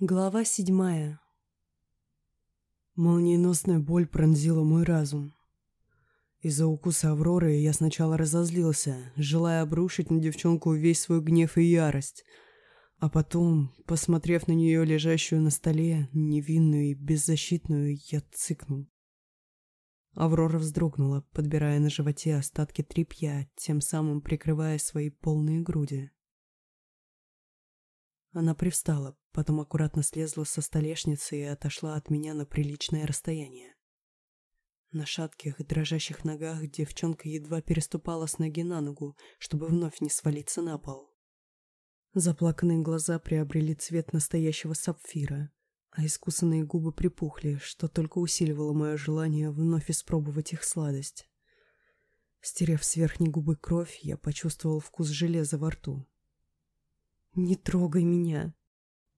Глава седьмая Молниеносная боль пронзила мой разум. Из-за укуса Авроры я сначала разозлился, желая обрушить на девчонку весь свой гнев и ярость, а потом, посмотрев на нее, лежащую на столе, невинную и беззащитную, я цыкнул. Аврора вздрогнула, подбирая на животе остатки тряпья, тем самым прикрывая свои полные груди. Она привстала, потом аккуратно слезла со столешницы и отошла от меня на приличное расстояние. На шатких, дрожащих ногах девчонка едва переступала с ноги на ногу, чтобы вновь не свалиться на пол. Заплаканные глаза приобрели цвет настоящего сапфира, а искусанные губы припухли, что только усиливало мое желание вновь испробовать их сладость. Стерев с верхней губы кровь, я почувствовал вкус железа во рту. «Не трогай меня!»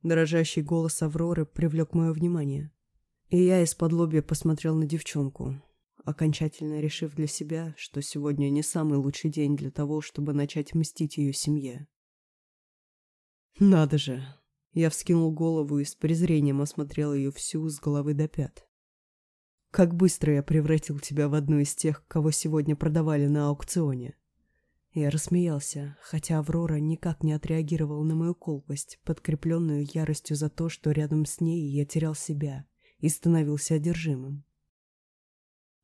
Дрожащий голос Авроры привлек мое внимание. И я из-под лобья посмотрел на девчонку, окончательно решив для себя, что сегодня не самый лучший день для того, чтобы начать мстить ее семье. «Надо же!» Я вскинул голову и с презрением осмотрел ее всю с головы до пят. «Как быстро я превратил тебя в одну из тех, кого сегодня продавали на аукционе!» Я рассмеялся, хотя Аврора никак не отреагировала на мою колкость, подкрепленную яростью за то, что рядом с ней я терял себя и становился одержимым.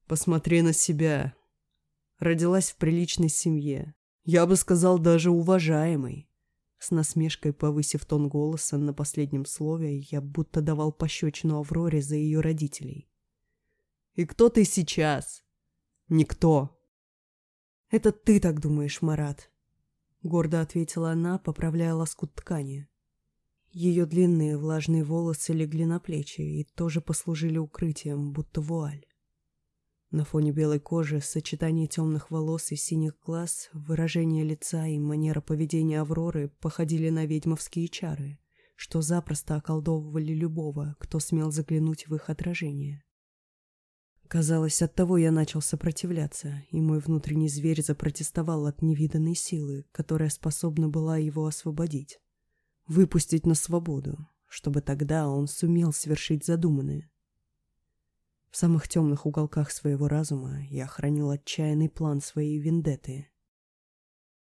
«Посмотри на себя!» Родилась в приличной семье. Я бы сказал, даже уважаемой. С насмешкой повысив тон голоса на последнем слове, я будто давал пощечину Авроре за ее родителей. «И кто ты сейчас?» «Никто!» «Это ты так думаешь, Марат», — гордо ответила она, поправляя лоскут ткани. Ее длинные влажные волосы легли на плечи и тоже послужили укрытием, будто вуаль. На фоне белой кожи, сочетание темных волос и синих глаз, выражение лица и манера поведения Авроры походили на ведьмовские чары, что запросто околдовывали любого, кто смел заглянуть в их отражение. Казалось, от того я начал сопротивляться, и мой внутренний зверь запротестовал от невиданной силы, которая способна была его освободить. Выпустить на свободу, чтобы тогда он сумел свершить задуманное. В самых темных уголках своего разума я хранил отчаянный план своей вендетты.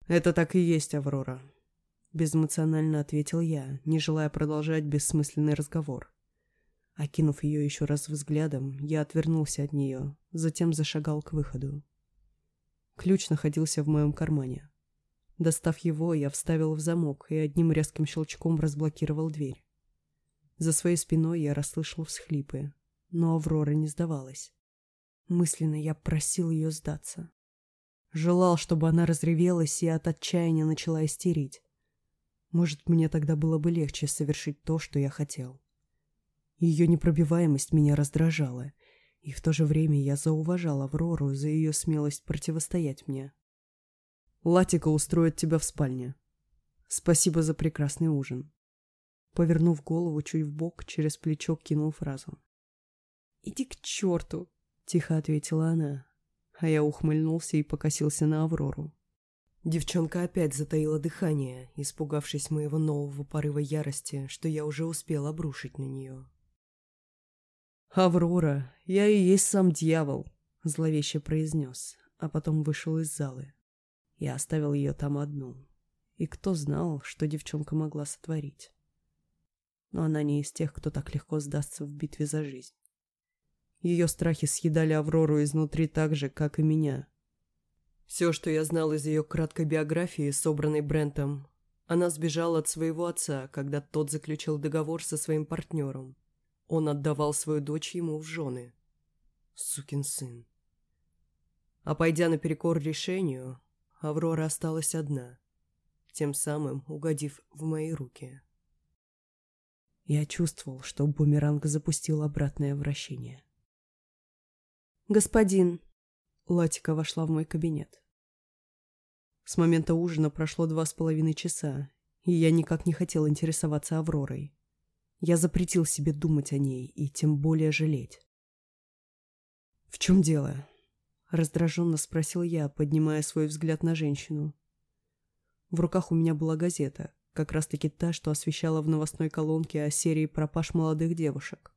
«Это так и есть, Аврора», — безэмоционально ответил я, не желая продолжать бессмысленный разговор. Окинув ее еще раз взглядом, я отвернулся от нее, затем зашагал к выходу. Ключ находился в моем кармане. Достав его, я вставил в замок и одним резким щелчком разблокировал дверь. За своей спиной я расслышал всхлипы, но Аврора не сдавалась. Мысленно я просил ее сдаться. Желал, чтобы она разревелась и от отчаяния начала истерить. Может, мне тогда было бы легче совершить то, что я хотел. Ее непробиваемость меня раздражала, и в то же время я зауважал Аврору за ее смелость противостоять мне. «Латика устроит тебя в спальне. Спасибо за прекрасный ужин». Повернув голову чуть вбок, через плечо кинул фразу. «Иди к черту!» — тихо ответила она, а я ухмыльнулся и покосился на Аврору. Девчонка опять затаила дыхание, испугавшись моего нового порыва ярости, что я уже успел обрушить на нее. «Аврора, я и есть сам дьявол», — зловеще произнес, а потом вышел из залы. Я оставил ее там одну. И кто знал, что девчонка могла сотворить. Но она не из тех, кто так легко сдастся в битве за жизнь. Ее страхи съедали Аврору изнутри так же, как и меня. Все, что я знал из ее краткой биографии, собранной Брентом, она сбежала от своего отца, когда тот заключил договор со своим партнером. Он отдавал свою дочь ему в жены. Сукин сын. А пойдя наперекор решению, Аврора осталась одна, тем самым угодив в мои руки. Я чувствовал, что бумеранг запустил обратное вращение. «Господин!» Латика вошла в мой кабинет. С момента ужина прошло два с половиной часа, и я никак не хотел интересоваться Авророй. Я запретил себе думать о ней и тем более жалеть. «В чем дело?» — раздраженно спросил я, поднимая свой взгляд на женщину. В руках у меня была газета, Как раз-таки та, что освещала в новостной колонке о серии пропаж молодых девушек.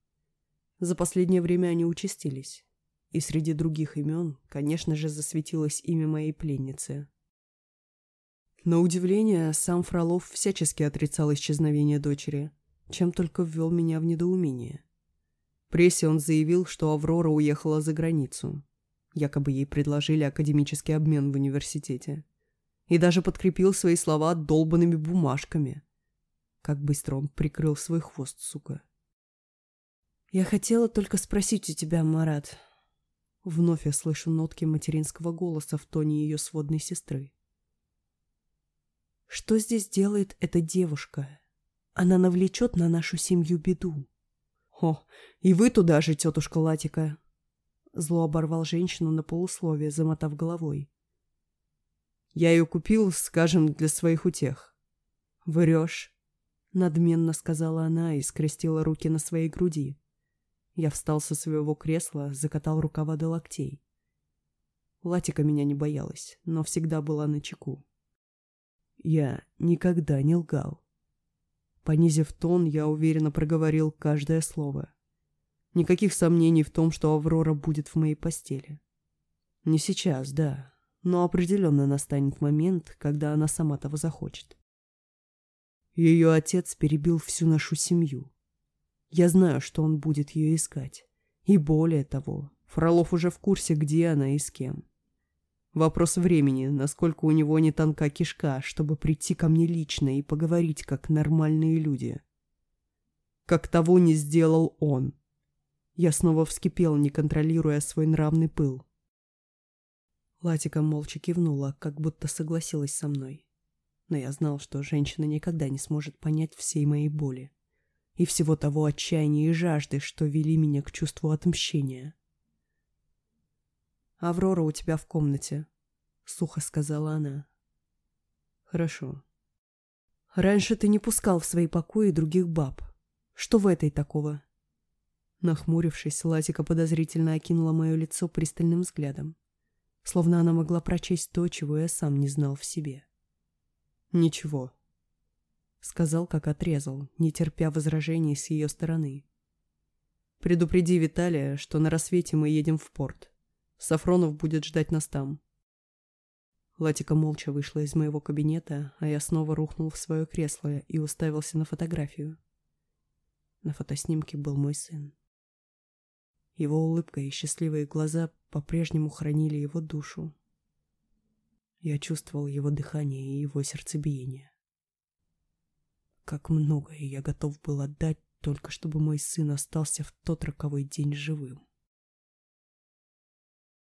За последнее время они участились. И среди других имен, конечно же, засветилось имя моей пленницы. На удивление, сам Фролов всячески отрицал исчезновение дочери, чем только ввел меня в недоумение. В прессе он заявил, что Аврора уехала за границу. Якобы ей предложили академический обмен в университете. И даже подкрепил свои слова долбанными бумажками. Как быстро он прикрыл свой хвост, сука. «Я хотела только спросить у тебя, Марат». Вновь я слышу нотки материнского голоса в тоне ее сводной сестры. «Что здесь делает эта девушка? Она навлечет на нашу семью беду». «О, и вы туда же, тетушка Латика!» Зло оборвал женщину на полусловие, замотав головой. «Я ее купил, скажем, для своих утех». «Врешь», — надменно сказала она и скрестила руки на своей груди. Я встал со своего кресла, закатал рукава до локтей. Латика меня не боялась, но всегда была на чеку. Я никогда не лгал. Понизив тон, я уверенно проговорил каждое слово. Никаких сомнений в том, что Аврора будет в моей постели. Не сейчас, да, но определенно настанет момент, когда она сама того захочет. Ее отец перебил всю нашу семью. Я знаю, что он будет ее искать. И более того, Фролов уже в курсе, где она и с кем. Вопрос времени, насколько у него не тонка кишка, чтобы прийти ко мне лично и поговорить, как нормальные люди. Как того не сделал он. Я снова вскипел, не контролируя свой нравный пыл. Латика молча кивнула, как будто согласилась со мной. Но я знал, что женщина никогда не сможет понять всей моей боли и всего того отчаяния и жажды, что вели меня к чувству отмщения. «Аврора у тебя в комнате», — сухо сказала она. «Хорошо. Раньше ты не пускал в свои покои других баб. Что в этой такого?» Нахмурившись, Латика подозрительно окинула мое лицо пристальным взглядом, словно она могла прочесть то, чего я сам не знал в себе. «Ничего», Сказал, как отрезал, не терпя возражений с ее стороны. «Предупреди Виталия, что на рассвете мы едем в порт. Сафронов будет ждать нас там». Латика молча вышла из моего кабинета, а я снова рухнул в свое кресло и уставился на фотографию. На фотоснимке был мой сын. Его улыбка и счастливые глаза по-прежнему хранили его душу. Я чувствовал его дыхание и его сердцебиение. Как многое я готов был отдать, только чтобы мой сын остался в тот роковой день живым.